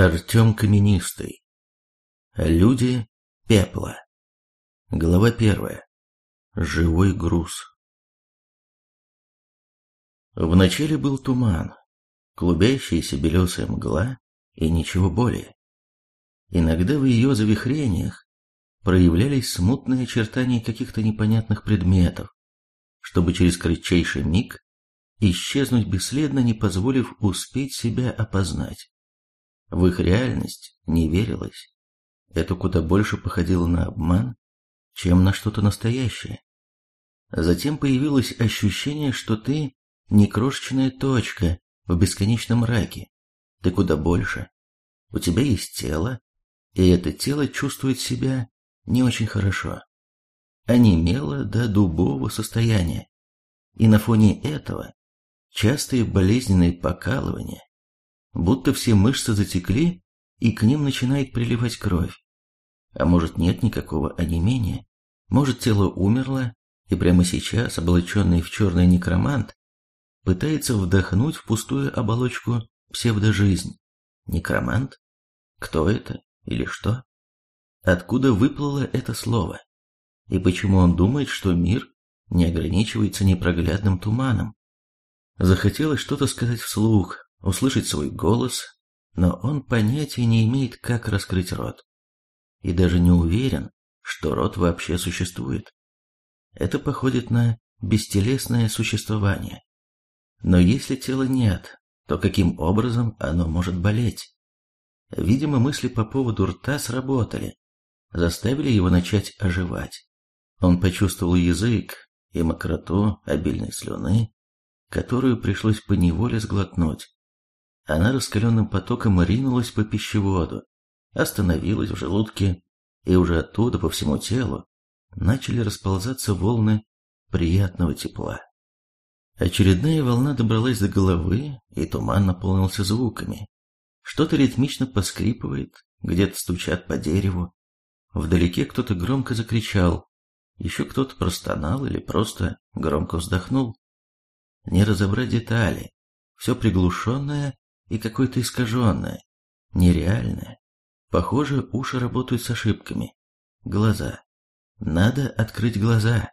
Артем Каменистый. Люди пепла. Глава первая. Живой груз. Вначале был туман, клубящаяся белесая мгла и ничего более. Иногда в ее завихрениях проявлялись смутные очертания каких-то непонятных предметов, чтобы через кратчайший миг исчезнуть бесследно, не позволив успеть себя опознать. В их реальность не верилось. Это куда больше походило на обман, чем на что-то настоящее. Затем появилось ощущение, что ты не крошечная точка в бесконечном мраке. Ты куда больше. У тебя есть тело, и это тело чувствует себя не очень хорошо. Онемело до дубового состояния. И на фоне этого частые болезненные покалывания, будто все мышцы затекли, и к ним начинает приливать кровь. А может нет никакого онемения, может тело умерло, и прямо сейчас облаченный в черный некромант пытается вдохнуть в пустую оболочку псевдожизнь. Некромант? Кто это или что? Откуда выплыло это слово? И почему он думает, что мир не ограничивается непроглядным туманом? Захотелось что-то сказать вслух, услышать свой голос, но он понятия не имеет, как раскрыть рот. И даже не уверен, что рот вообще существует. Это походит на бестелесное существование. Но если тела нет, то каким образом оно может болеть? Видимо, мысли по поводу рта сработали, заставили его начать оживать. Он почувствовал язык и мокроту обильной слюны, которую пришлось поневоле сглотнуть. Она раскаленным потоком ринулась по пищеводу, остановилась в желудке, и уже оттуда по всему телу начали расползаться волны приятного тепла. Очередная волна добралась до головы, и туман наполнился звуками. Что-то ритмично поскрипывает, где-то стучат по дереву. Вдалеке кто-то громко закричал, еще кто-то простонал или просто громко вздохнул. Не разобрать детали, все приглушенное и какое-то искаженное, нереальное. Похоже, уши работают с ошибками. Глаза. Надо открыть глаза.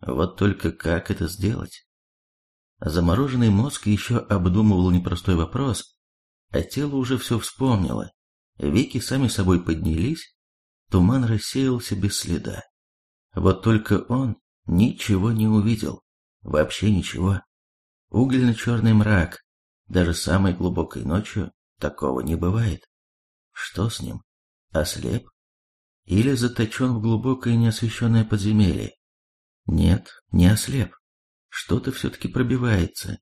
Вот только как это сделать? Замороженный мозг еще обдумывал непростой вопрос, а тело уже все вспомнило. Веки сами собой поднялись, туман рассеялся без следа. Вот только он ничего не увидел. Вообще ничего. Угольно-черный мрак, даже самой глубокой ночью такого не бывает. Что с ним? Ослеп? Или заточен в глубокое неосвещенное подземелье? Нет, не ослеп. Что-то все-таки пробивается.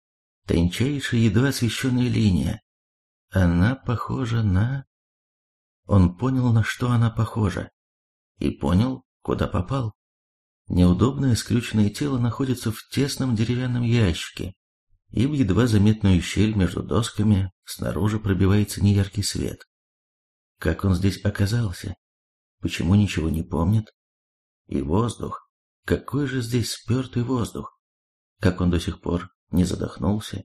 Тончайшая, едва освещенная линия. Она похожа на... Он понял, на что она похожа. И понял, куда попал. Неудобное скрюченное тело находится в тесном деревянном ящике, и в едва заметную щель между досками снаружи пробивается неяркий свет. Как он здесь оказался? Почему ничего не помнит? И воздух. Какой же здесь спертый воздух? Как он до сих пор не задохнулся?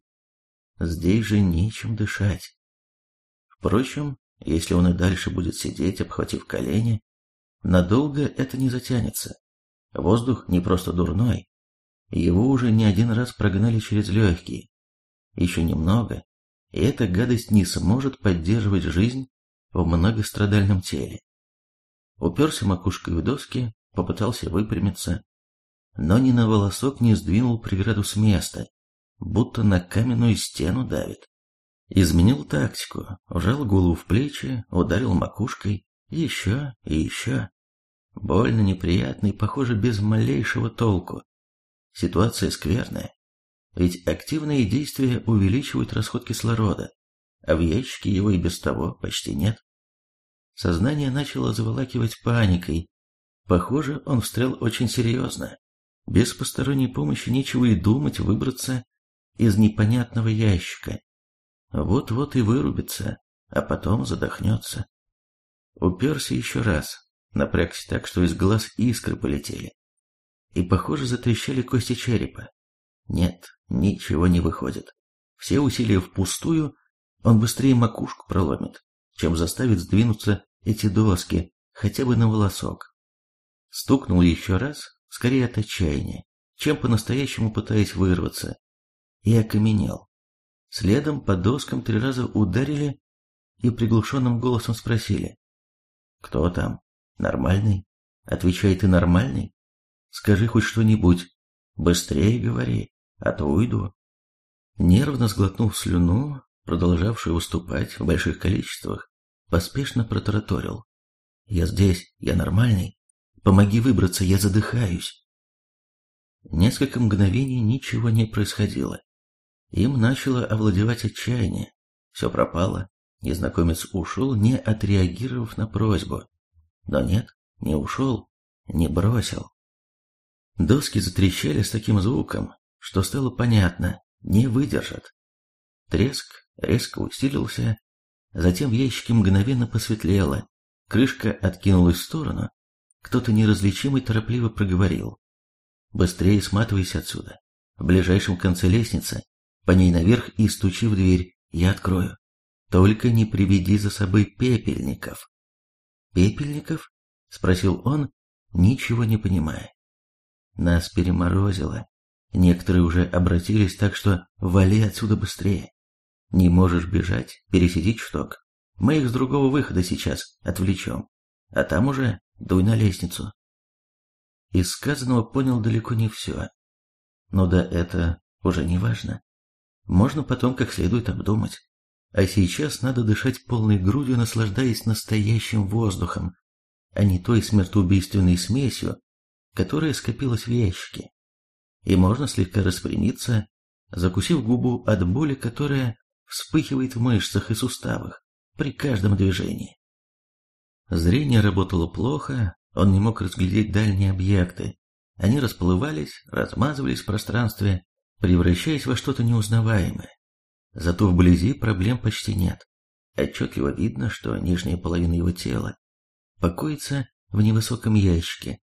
Здесь же нечем дышать. Впрочем, если он и дальше будет сидеть, обхватив колени, надолго это не затянется. Воздух не просто дурной, его уже не один раз прогнали через легкие. Еще немного, и эта гадость не сможет поддерживать жизнь в многострадальном теле. Уперся макушкой в доски, попытался выпрямиться, но ни на волосок не сдвинул преграду с места, будто на каменную стену давит. Изменил тактику, вжал голову в плечи, ударил макушкой, еще и еще. Больно неприятно и, похоже, без малейшего толку. Ситуация скверная. Ведь активные действия увеличивают расход кислорода, а в ящике его и без того почти нет. Сознание начало заволакивать паникой. Похоже, он встрял очень серьезно. Без посторонней помощи нечего и думать выбраться из непонятного ящика. Вот-вот и вырубится, а потом задохнется. Уперся еще раз, напрягся так, что из глаз искры полетели и, похоже, затрещали кости черепа. Нет, ничего не выходит. Все усилия впустую, он быстрее макушку проломит. чем заставить сдвинуться эти доски хотя бы на волосок. Стукнул еще раз, скорее от отчаяния, чем по-настоящему пытаясь вырваться, и окаменел. Следом по доскам три раза ударили и приглушенным голосом спросили. «Кто там? Нормальный? Отвечай, ты нормальный? Скажи хоть что-нибудь. Быстрее говори, а то уйду». Нервно сглотнув слюну, продолжавшую выступать в больших количествах, поспешно протараторил. «Я здесь, я нормальный. Помоги выбраться, я задыхаюсь». Несколько мгновений ничего не происходило. Им начало овладевать отчаяние. Все пропало. Незнакомец ушел, не отреагировав на просьбу. Но нет, не ушел, не бросил. Доски затрещали с таким звуком, что стало понятно, не выдержат. Треск резко усилился, затем в ящике мгновенно посветлело, крышка откинулась в сторону, кто-то неразличимый торопливо проговорил. «Быстрее сматывайся отсюда. В ближайшем конце лестницы, по ней наверх и стучи в дверь, я открою. Только не приведи за собой пепельников». «Пепельников?» — спросил он, ничего не понимая. Нас переморозило, Некоторые уже обратились так, что вали отсюда быстрее. Не можешь бежать, пересидеть шток. Мы их с другого выхода сейчас отвлечем. А там уже дуй на лестницу. Из сказанного понял далеко не все. Но да это уже не важно. Можно потом как следует обдумать. А сейчас надо дышать полной грудью, наслаждаясь настоящим воздухом, а не той смертоубийственной смесью, которая скопилась в ящике и можно слегка распрямиться, закусив губу от боли, которая вспыхивает в мышцах и суставах при каждом движении. Зрение работало плохо, он не мог разглядеть дальние объекты. Они расплывались, размазывались в пространстве, превращаясь во что-то неузнаваемое. Зато вблизи проблем почти нет. Отчетливо видно, что нижняя половина его тела покоится в невысоком ящике,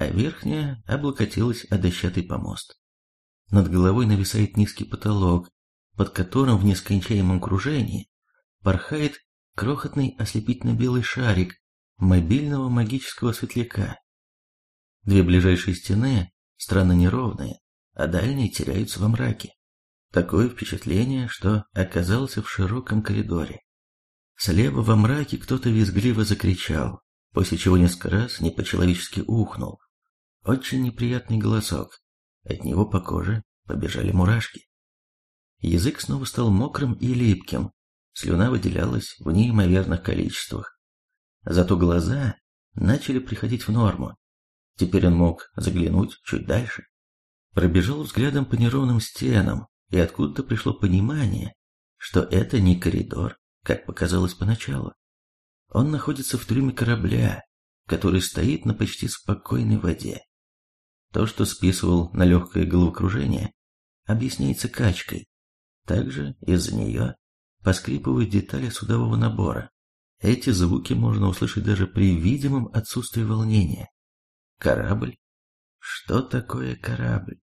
а верхняя облокотилась о дощатый помост. Над головой нависает низкий потолок, под которым в нескончаемом кружении порхает крохотный ослепительно-белый шарик мобильного магического светляка. Две ближайшие стены странно неровные, а дальние теряются во мраке. Такое впечатление, что оказался в широком коридоре. Слева во мраке кто-то визгливо закричал, после чего несколько раз не по-человечески ухнул. Очень неприятный голосок. От него по коже побежали мурашки. Язык снова стал мокрым и липким. Слюна выделялась в неимоверных количествах. Зато глаза начали приходить в норму. Теперь он мог заглянуть чуть дальше. Пробежал взглядом по неровным стенам, и откуда-то пришло понимание, что это не коридор, как показалось поначалу. Он находится в трюме корабля, который стоит на почти спокойной воде. То, что списывал на легкое головокружение, объясняется качкой. Также из-за нее поскрипывают детали судового набора. Эти звуки можно услышать даже при видимом отсутствии волнения. Корабль? Что такое корабль?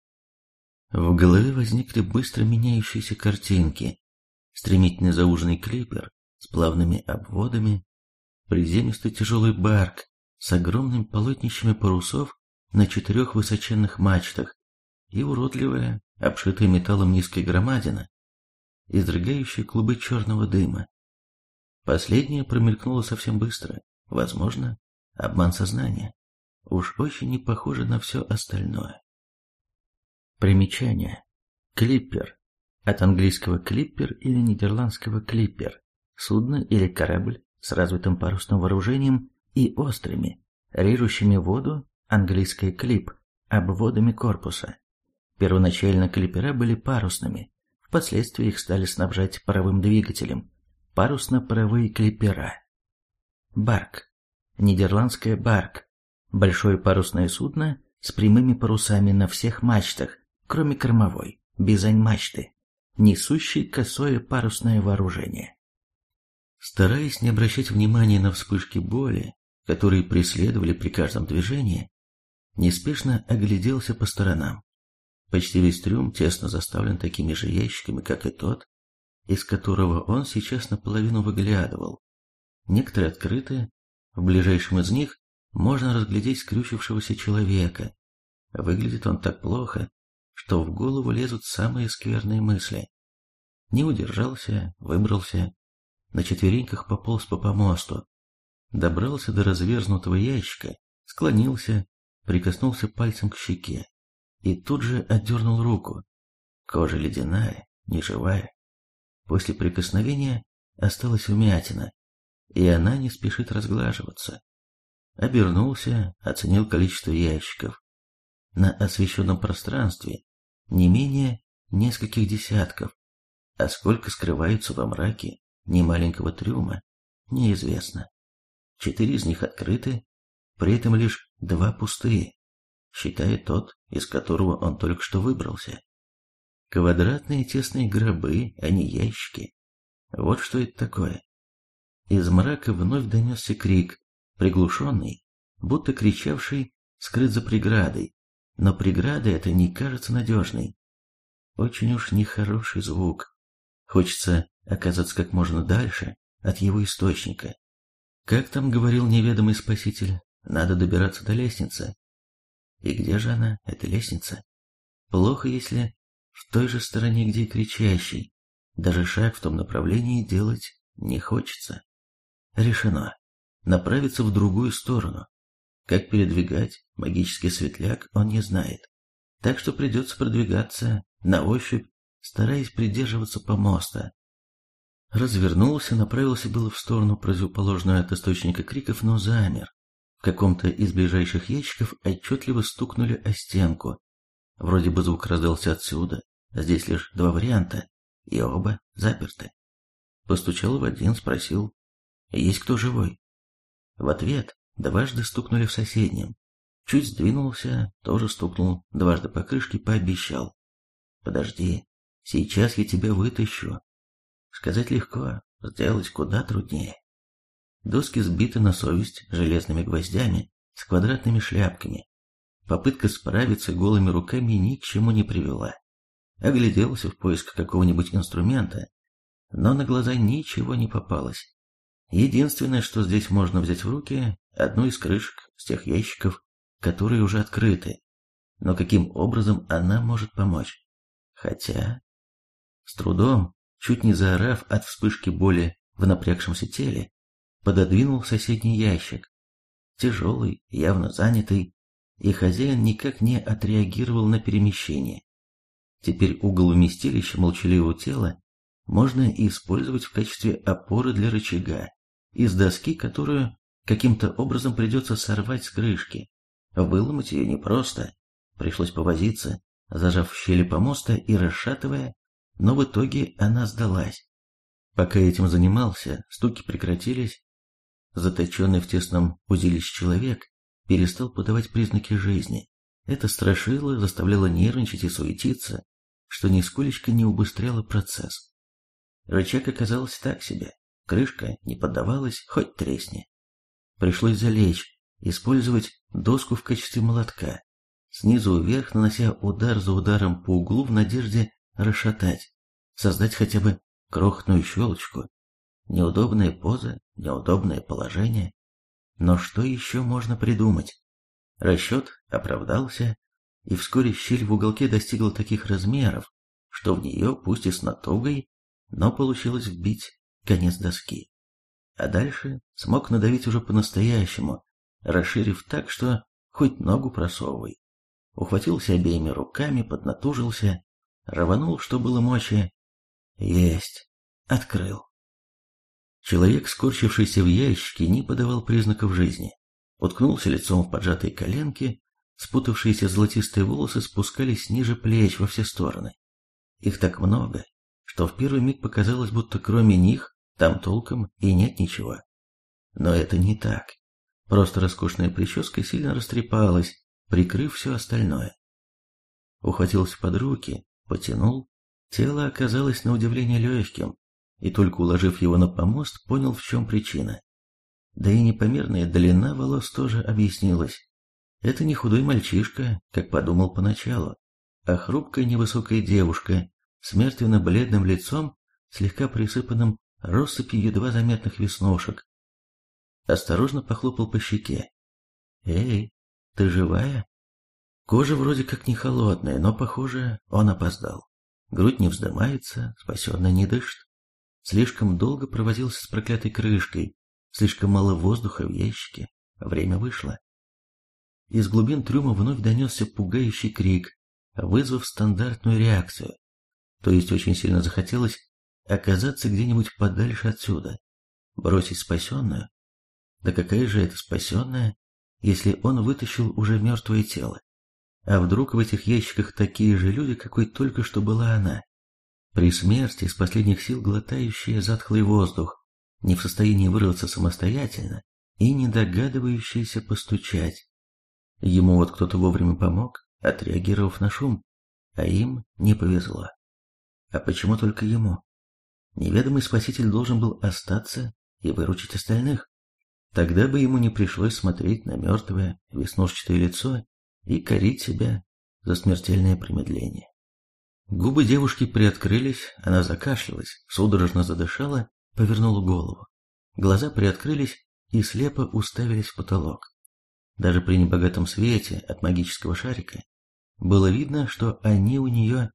В голове возникли быстро меняющиеся картинки. Стремительный зауженный клипер с плавными обводами, приземистый тяжелый барк с огромными полотнищами парусов на четырех высоченных мачтах и уродливая, обшитая металлом низкая громадина, изрыгающая клубы черного дыма. Последнее промелькнуло совсем быстро, возможно, обман сознания. Уж очень не похоже на все остальное. Примечание. Клиппер. От английского клиппер или нидерландского клиппер. Судно или корабль с развитым парусным вооружением и острыми, режущими воду английский клип, обводами корпуса. Первоначально клипера были парусными, впоследствии их стали снабжать паровым двигателем, парусно-паровые клипера. Барк. Нидерландское барк. Большое парусное судно с прямыми парусами на всех мачтах, кроме кормовой, бизань мачты, несущий косое парусное вооружение. Стараясь не обращать внимания на вспышки боли, которые преследовали при каждом движении, неспешно огляделся по сторонам. Почти весь трюм тесно заставлен такими же ящиками, как и тот, из которого он сейчас наполовину выглядывал. некоторые открыты, в ближайшем из них можно разглядеть скрючившегося человека. Выглядит он так плохо, что в голову лезут самые скверные мысли. Не удержался, выбрался, на четвереньках пополз по помосту, добрался до разверзнутого ящика, склонился, прикоснулся пальцем к щеке и тут же отдернул руку. Кожа ледяная, неживая. После прикосновения осталась вмятина, и она не спешит разглаживаться. Обернулся, оценил количество ящиков. На освещенном пространстве не менее нескольких десятков, а сколько скрывается во мраке немаленького трюма, неизвестно. Четыре из них открыты, при этом лишь два пустые, считая тот, из которого он только что выбрался. Квадратные тесные гробы, а не ящики. Вот что это такое. Из мрака вновь донесся крик, приглушенный, будто кричавший скрыт за преградой, но преграда эта не кажется надежной. Очень уж нехороший звук. Хочется оказаться как можно дальше от его источника. Как там говорил неведомый спаситель, надо добираться до лестницы. И где же она, эта лестница? Плохо, если в той же стороне, где кричащий. Даже шаг в том направлении делать не хочется. Решено. Направиться в другую сторону. Как передвигать магический светляк он не знает. Так что придется продвигаться на ощупь, стараясь придерживаться помоста. Развернулся, направился было в сторону, противоположную от источника криков, но замер. Каком-то из ближайших ящиков отчетливо стукнули о стенку. Вроде бы звук раздался отсюда, здесь лишь два варианта, и оба заперты. Постучал в один, спросил, есть кто живой? В ответ дважды стукнули в соседнем. Чуть сдвинулся, тоже стукнул, дважды по крышке пообещал. Подожди, сейчас я тебя вытащу. Сказать легко, сделать куда труднее. Доски сбиты на совесть железными гвоздями с квадратными шляпками. Попытка справиться голыми руками ни к чему не привела. Огляделся в поиск какого-нибудь инструмента, но на глаза ничего не попалось. Единственное, что здесь можно взять в руки, одну из крышек с тех ящиков, которые уже открыты. Но каким образом она может помочь? Хотя... С трудом, чуть не заорав от вспышки боли в напрягшемся теле, пододвинул соседний ящик. Тяжелый, явно занятый, и хозяин никак не отреагировал на перемещение. Теперь угол вместилища молчаливого тела можно использовать в качестве опоры для рычага из доски, которую каким-то образом придется сорвать с крышки. Выломать ее непросто, пришлось повозиться, зажав в щели помоста и расшатывая, но в итоге она сдалась. Пока этим занимался, стуки прекратились. Заточенный в тесном узилище человек перестал подавать признаки жизни. Это страшило, заставляло нервничать и суетиться, что нисколечко не убыстряло процесс. Рычаг оказался так себе, крышка не поддавалась, хоть тресни. Пришлось залечь, использовать доску в качестве молотка, снизу вверх нанося удар за ударом по углу в надежде расшатать, создать хотя бы крохотную щелочку. Неудобная поза, неудобное положение. Но что еще можно придумать? Расчет оправдался, и вскоре щель в уголке достигла таких размеров, что в нее, пусть и с натугой, но получилось вбить конец доски. А дальше смог надавить уже по-настоящему, расширив так, что хоть ногу просовывай. Ухватился обеими руками, поднатужился, рванул, что было мочи. Есть. Открыл. Человек, скорчившийся в ящике, не подавал признаков жизни. Уткнулся лицом в поджатые коленки, спутавшиеся золотистые волосы спускались ниже плеч во все стороны. Их так много, что в первый миг показалось, будто кроме них там толком и нет ничего. Но это не так. Просто роскошная прическа сильно растрепалась, прикрыв все остальное. Ухватился под руки, потянул. Тело оказалось на удивление легким, и только уложив его на помост, понял, в чем причина. Да и непомерная длина волос тоже объяснилась. Это не худой мальчишка, как подумал поначалу, а хрупкая невысокая девушка с мертвенно-бледным лицом, слегка присыпанным россыпью едва заметных веснушек, осторожно похлопал по щеке. «Эй, ты живая?» Кожа вроде как не холодная, но, похоже, он опоздал. Грудь не вздымается, спасенная не дышит. Слишком долго провозился с проклятой крышкой, слишком мало воздуха в ящике. Время вышло. Из глубин трюма вновь донесся пугающий крик, вызвав стандартную реакцию. То есть очень сильно захотелось оказаться где-нибудь подальше отсюда, бросить спасенную. Да какая же это спасенная, если он вытащил уже мертвое тело? А вдруг в этих ящиках такие же люди, какой только что была она? При смерти из последних сил глотающая затхлый воздух, не в состоянии вырваться самостоятельно и не догадывающаяся постучать. Ему вот кто-то вовремя помог, отреагировав на шум, а им не повезло. А почему только ему? Неведомый спаситель должен был остаться и выручить остальных. Тогда бы ему не пришлось смотреть на мертвое веснушчатое лицо и корить себя за смертельное промедление. Губы девушки приоткрылись, она закашлялась, судорожно задышала, повернула голову. Глаза приоткрылись и слепо уставились в потолок. Даже при небогатом свете от магического шарика было видно, что они у нее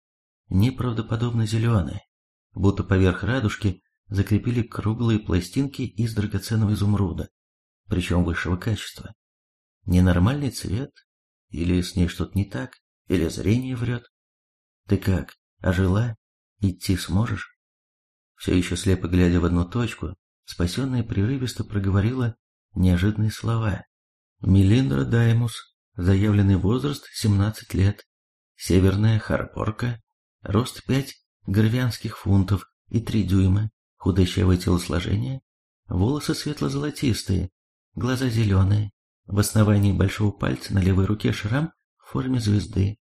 неправдоподобно зеленые, будто поверх радужки закрепили круглые пластинки из драгоценного изумруда, причем высшего качества. Ненормальный цвет или с ней что-то не так? Или зрение врет? Ты как, ожила? Идти сможешь? Все еще слепо глядя в одну точку, спасенная прерывисто проговорила неожиданные слова. Мелиндра Даймус, заявленный возраст 17 лет, северная Харпорка, рост 5 гравианских фунтов и 3 дюйма, худощавое телосложение, волосы светло-золотистые, глаза зеленые, в основании большого пальца на левой руке шрам в форме звезды.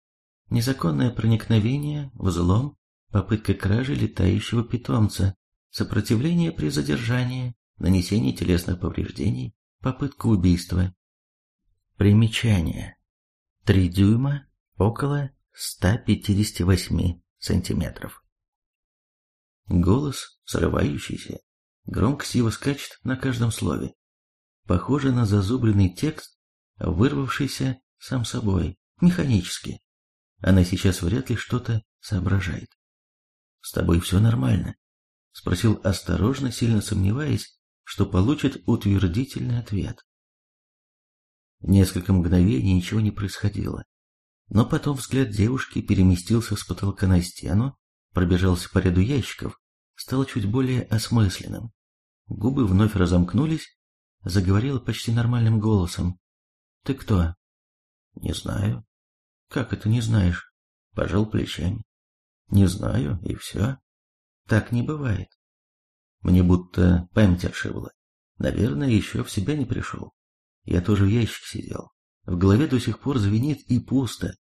Незаконное проникновение, взлом, попытка кражи летающего питомца, сопротивление при задержании, нанесение телесных повреждений, попытка убийства. Примечание. 3 дюйма, около 158 сантиметров. Голос, срывающийся, громко сиво скачет на каждом слове похоже на зазубренный текст, вырвавшийся сам собой, механически. Она сейчас вряд ли что-то соображает. «С тобой все нормально?» — спросил осторожно, сильно сомневаясь, что получит утвердительный ответ. Несколько мгновений ничего не происходило, но потом взгляд девушки переместился с потолка на стену, пробежался по ряду ящиков, стал чуть более осмысленным. Губы вновь разомкнулись, заговорила почти нормальным голосом. «Ты кто?» «Не знаю». «Как это не знаешь?» Пожал плечами. «Не знаю, и все». «Так не бывает». Мне будто память отшибла. Наверное, еще в себя не пришел. Я тоже в ящике сидел. В голове до сих пор звенит и пусто.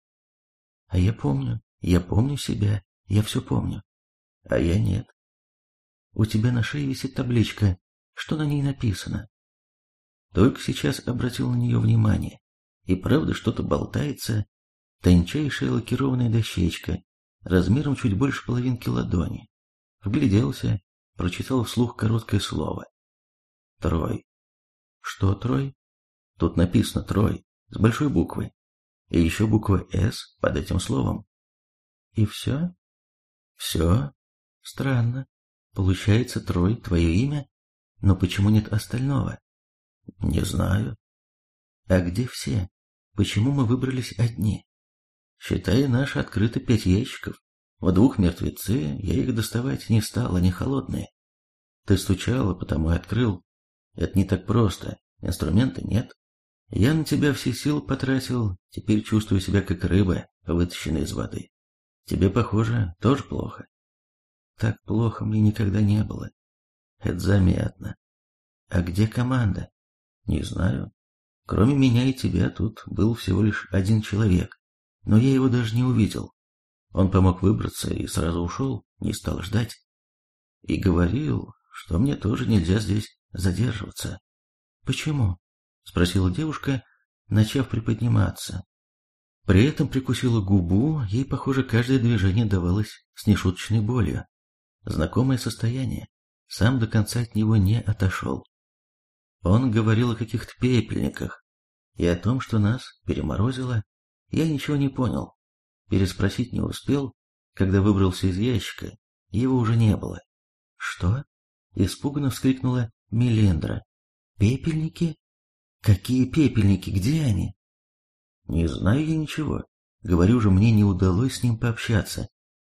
А я помню, я помню себя, я все помню. А я нет. У тебя на шее висит табличка. Что на ней написано? Только сейчас обратил на нее внимание. И правда что-то болтается. Тончайшая лакированная дощечка, размером чуть больше половинки ладони. Вгляделся, прочитал вслух короткое слово. Трой. Что Трой? Тут написано Трой, с большой буквы. И еще буква «С» под этим словом. И все? Все? Странно. Получается, Трой — твое имя? Но почему нет остального? Не знаю. А где все? Почему мы выбрались одни? Считай, наши открыто пять ящиков. В двух мертвецы, я их доставать не стал, они холодные. Ты стучала, потому и открыл. Это не так просто, инструмента нет. Я на тебя все силы потратил, теперь чувствую себя как рыба, вытащенная из воды. Тебе, похоже, тоже плохо. Так плохо мне никогда не было. Это заметно. А где команда? Не знаю. Кроме меня и тебя тут был всего лишь один человек, но я его даже не увидел. Он помог выбраться и сразу ушел, не стал ждать. И говорил, что мне тоже нельзя здесь задерживаться. «Почему?» — спросила девушка, начав приподниматься. При этом прикусила губу, ей, похоже, каждое движение давалось с нешуточной болью. Знакомое состояние, сам до конца от него не отошел. Он говорил о каких-то пепельниках и о том, что нас переморозило. Я ничего не понял. Переспросить не успел, когда выбрался из ящика, его уже не было. «Что?» — испуганно вскрикнула Мелендра. «Пепельники? Какие пепельники? Где они?» «Не знаю я ничего. Говорю же, мне не удалось с ним пообщаться.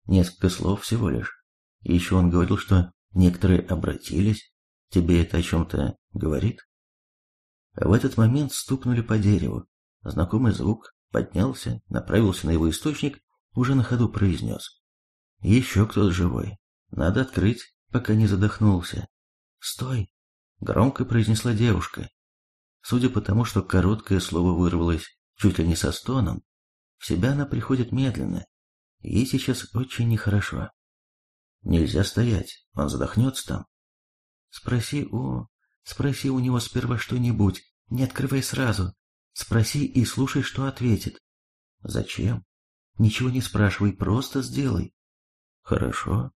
Несколько слов всего лишь. Еще он говорил, что некоторые обратились. Тебе это о чем-то говорит?» В этот момент стукнули по дереву. Знакомый звук поднялся, направился на его источник, уже на ходу произнес. «Еще кто-то живой. Надо открыть, пока не задохнулся». «Стой!» — громко произнесла девушка. Судя по тому, что короткое слово вырвалось чуть ли не со стоном, в себя она приходит медленно. Ей сейчас очень нехорошо. Нельзя стоять, он задохнется там. Спроси у... Спроси у него сперва что-нибудь, не открывай сразу. Спроси и слушай, что ответит. Зачем? Ничего не спрашивай, просто сделай. Хорошо.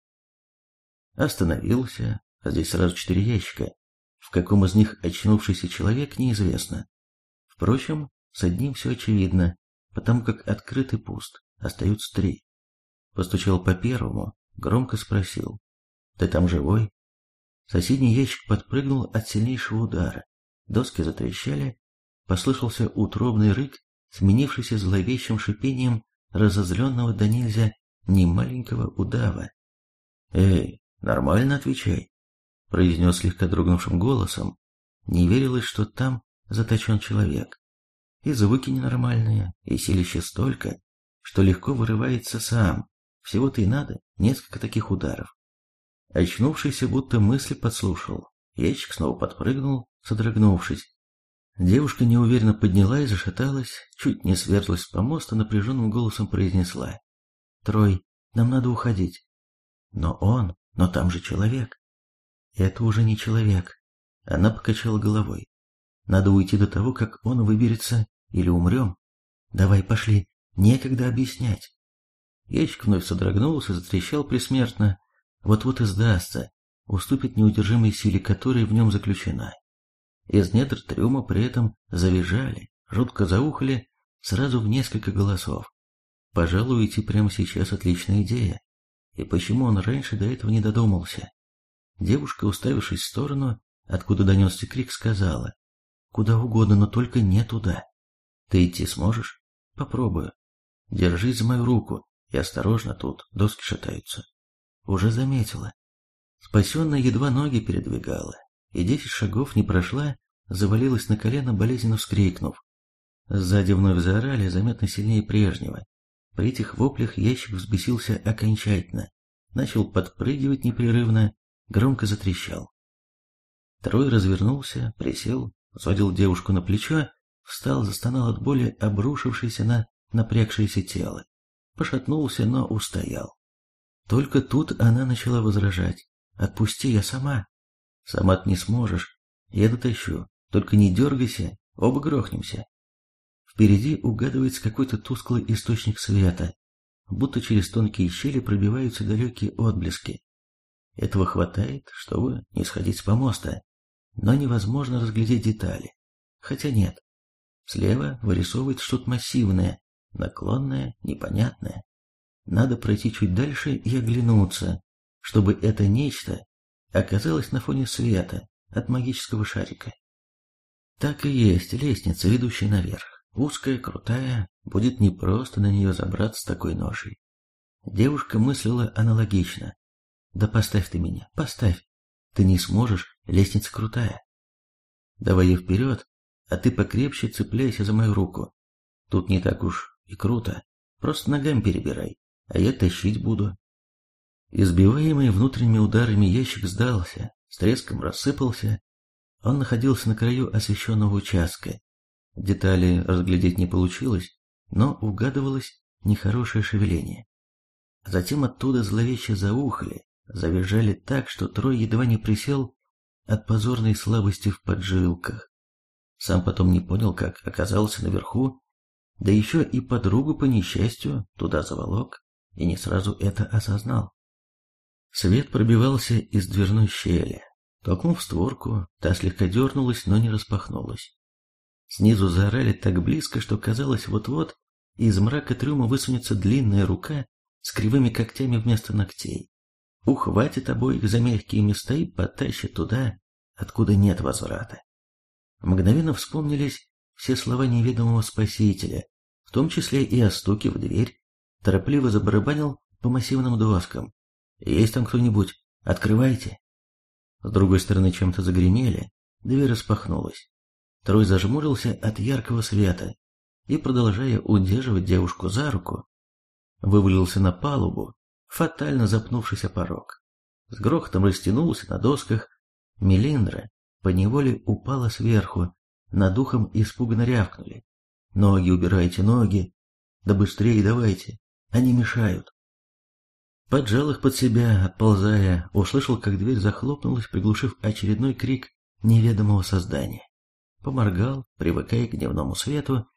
Остановился, а здесь сразу четыре ящика. В каком из них очнувшийся человек, неизвестно. Впрочем, с одним все очевидно, потому как открыт и пуст, остаются три. Постучал по первому, громко спросил. «Ты там живой?» Соседний ящик подпрыгнул от сильнейшего удара. Доски затрещали, послышался утробный рык, сменившийся зловещим шипением разозленного до нельзя немаленького удава. «Эй, нормально отвечай», — произнес слегка дрогнувшим голосом. Не верилось, что там заточен человек. И звуки ненормальные, и силище столько, что легко вырывается сам. Всего-то и надо несколько таких ударов. Очнувшийся, будто мысли подслушал. Ящик снова подпрыгнул, содрогнувшись. Девушка неуверенно подняла и зашаталась, чуть не сверлась с помоста, напряженным голосом произнесла. «Трой, нам надо уходить». «Но он, но там же человек». «Это уже не человек». Она покачала головой. «Надо уйти до того, как он выберется, или умрем. Давай, пошли, некогда объяснять». Ящик вновь содрогнулся, затрещал присмертно. Вот-вот и сдастся, уступит неудержимой силе, которая в нем заключена. Из недр трюма при этом завизжали, жутко заухали сразу в несколько голосов. Пожалуй, идти прямо сейчас отличная идея. И почему он раньше до этого не додумался? Девушка, уставившись в сторону, откуда донесся крик, сказала, «Куда угодно, но только не туда. Ты идти сможешь? Попробую. Держись за мою руку, и осторожно тут, доски шатаются». Уже заметила. Спасенная едва ноги передвигала, и десять шагов не прошла, завалилась на колено, болезненно вскрикнув. Сзади вновь заорали, заметно сильнее прежнего. При этих воплях ящик взбесился окончательно, начал подпрыгивать непрерывно, громко затрещал. Трой развернулся, присел, взводил девушку на плечо, встал, застонал от боли, обрушившейся на напрягшееся тело. Пошатнулся, но устоял. Только тут она начала возражать. «Отпусти, я сама». Сама ты не сможешь. Я дотащу. Только не дергайся, оба грохнемся. Впереди угадывается какой-то тусклый источник света, будто через тонкие щели пробиваются далекие отблески. Этого хватает, чтобы не сходить с помоста, но невозможно разглядеть детали. Хотя нет. Слева вырисовывает что-то массивное, наклонное, непонятное. Надо пройти чуть дальше и оглянуться, чтобы это нечто оказалась на фоне света от магического шарика. Так и есть лестница, ведущая наверх. Узкая, крутая, будет непросто на нее забраться с такой ношей. Девушка мыслила аналогично. «Да поставь ты меня, поставь. Ты не сможешь, лестница крутая. Давай ее вперед, а ты покрепче цепляйся за мою руку. Тут не так уж и круто. Просто ногами перебирай, а я тащить буду. Избиваемый внутренними ударами ящик сдался, с треском рассыпался. Он находился на краю освещенного участка. Детали разглядеть не получилось, но угадывалось нехорошее шевеление. Затем оттуда зловеще заухали, завизжали так, что Трой едва не присел от позорной слабости в поджилках. Сам потом не понял, как оказался наверху, да еще и подругу по несчастью туда заволок, и не сразу это осознал. Свет пробивался из дверной щели. Толкнув створку, та слегка дернулась, но не распахнулась. Снизу заорали так близко, что казалось вот-вот из мрака трюма высунется длинная рука с кривыми когтями вместо ногтей. Ухватит обоих за мягкие места и потащит туда, откуда нет возврата. Мгновенно вспомнились все слова неведомого спасителя, в том числе и о стуке в дверь, торопливо забарабанил по массивным доскам. «Есть там кто-нибудь? Открывайте!» С другой стороны чем-то загремели, дверь распахнулась. Трой зажмурился от яркого света и, продолжая удерживать девушку за руку, вывалился на палубу, фатально запнувшись о порог. С грохотом растянулся на досках, Мелиндра поневоле упала сверху, над духом испуганно рявкнули. «Ноги убирайте, ноги! Да быстрее давайте, они мешают!» Поджал их под себя, отползая, услышал, как дверь захлопнулась, приглушив очередной крик неведомого создания. Поморгал, привыкая к дневному свету,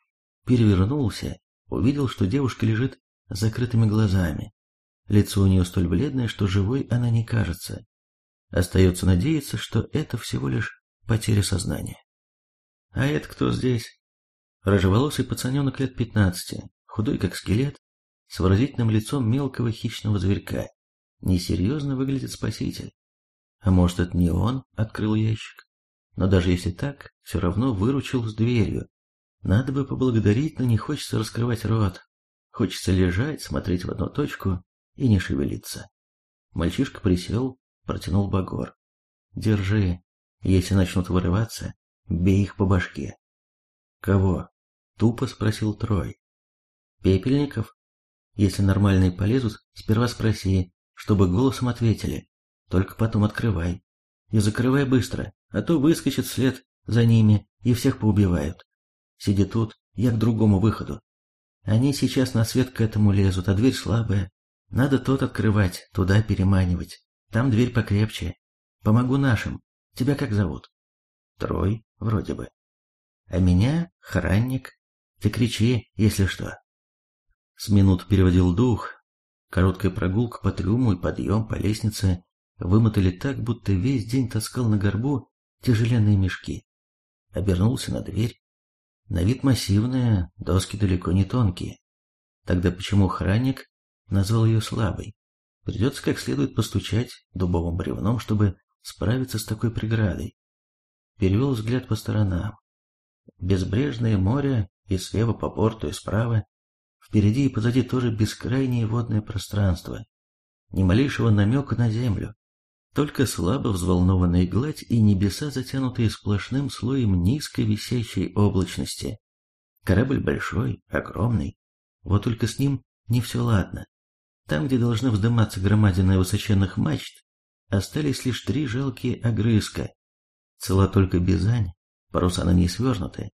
перевернулся, увидел, что девушка лежит с закрытыми глазами. Лицо у нее столь бледное, что живой она не кажется. Остается надеяться, что это всего лишь потеря сознания. А это кто здесь? Рыжеволосый пацаненок лет пятнадцати, худой как скелет, с выразительным лицом мелкого хищного зверька. Несерьезно выглядит спаситель. А может, это не он открыл ящик? Но даже если так, все равно выручил с дверью. Надо бы поблагодарить, но не хочется раскрывать рот. Хочется лежать, смотреть в одну точку и не шевелиться. Мальчишка присел, протянул багор. «Держи. Если начнут вырываться, бей их по башке». «Кого?» — тупо спросил Трой. «Пепельников?» Если нормальные полезут, сперва спроси, чтобы голосом ответили. Только потом открывай. И закрывай быстро, а то выскочит вслед за ними и всех поубивают. Сиди тут, я к другому выходу. Они сейчас на свет к этому лезут, а дверь слабая. Надо тот открывать, туда переманивать. Там дверь покрепче. Помогу нашим. Тебя как зовут? Трой, вроде бы. А меня Хранник. Ты кричи, если что. С минут переводил дух. Короткая прогулка по трюму и подъем по лестнице вымотали так, будто весь день таскал на горбу тяжеленные мешки. Обернулся на дверь. На вид массивная, доски далеко не тонкие. Тогда почему охранник назвал ее слабой? Придется как следует постучать дубовым бревном, чтобы справиться с такой преградой. Перевел взгляд по сторонам. Безбрежное море и слева по борту, и справа Впереди и позади тоже бескрайнее водное пространство. Ни малейшего намека на землю. Только слабо взволнованная гладь и небеса, затянутые сплошным слоем низко висящей облачности. Корабль большой, огромный. Вот только с ним не все ладно. Там, где должны вздыматься громадины высоченных мачт, остались лишь три жалкие огрызка. Цела только Бизань, паруса на ней свернуты.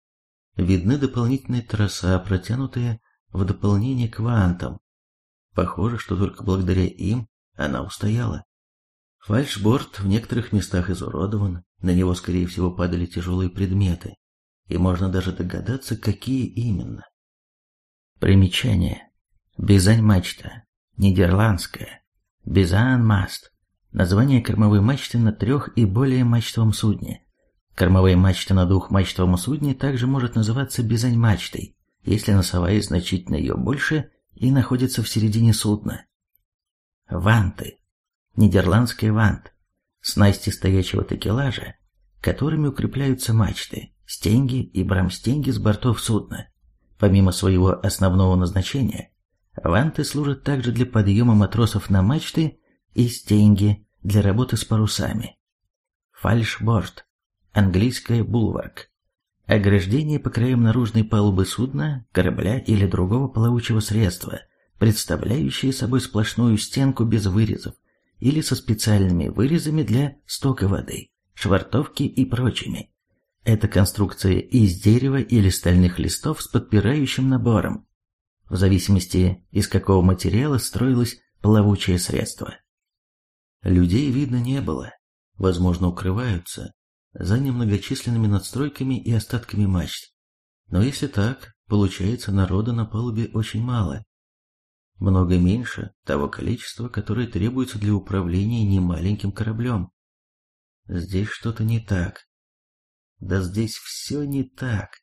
Видны дополнительные троса, протянутые в дополнение к вантам. Похоже, что только благодаря им она устояла. Фальшборд в некоторых местах изуродован, на него, скорее всего, падали тяжелые предметы, и можно даже догадаться, какие именно. Примечание. Бизань-мачта. Нидерландская. Бизан-маст. Название кормовой мачты на трех и более мачтовом судне. Кормовая мачта на двухмачтовом судне также может называться бизань-мачтой, если носовая значительно ее больше и находится в середине судна. Ванты. Нидерландская вант. Снасти стоячего такелажа, которыми укрепляются мачты, стенги и брамстенги с бортов судна. Помимо своего основного назначения, ванты служат также для подъема матросов на мачты и стенги для работы с парусами. Фальшборд. Английская булварк. Ограждение по краям наружной палубы судна, корабля или другого плавучего средства, представляющее собой сплошную стенку без вырезов или со специальными вырезами для стока воды, швартовки и прочими. Это конструкция из дерева или стальных листов с подпирающим набором, в зависимости из какого материала строилось плавучее средство. Людей видно не было, возможно, укрываются, за немногочисленными надстройками и остатками мачт. Но если так, получается народа на палубе очень мало. Много меньше того количества, которое требуется для управления немаленьким кораблем. Здесь что-то не так. Да здесь все не так.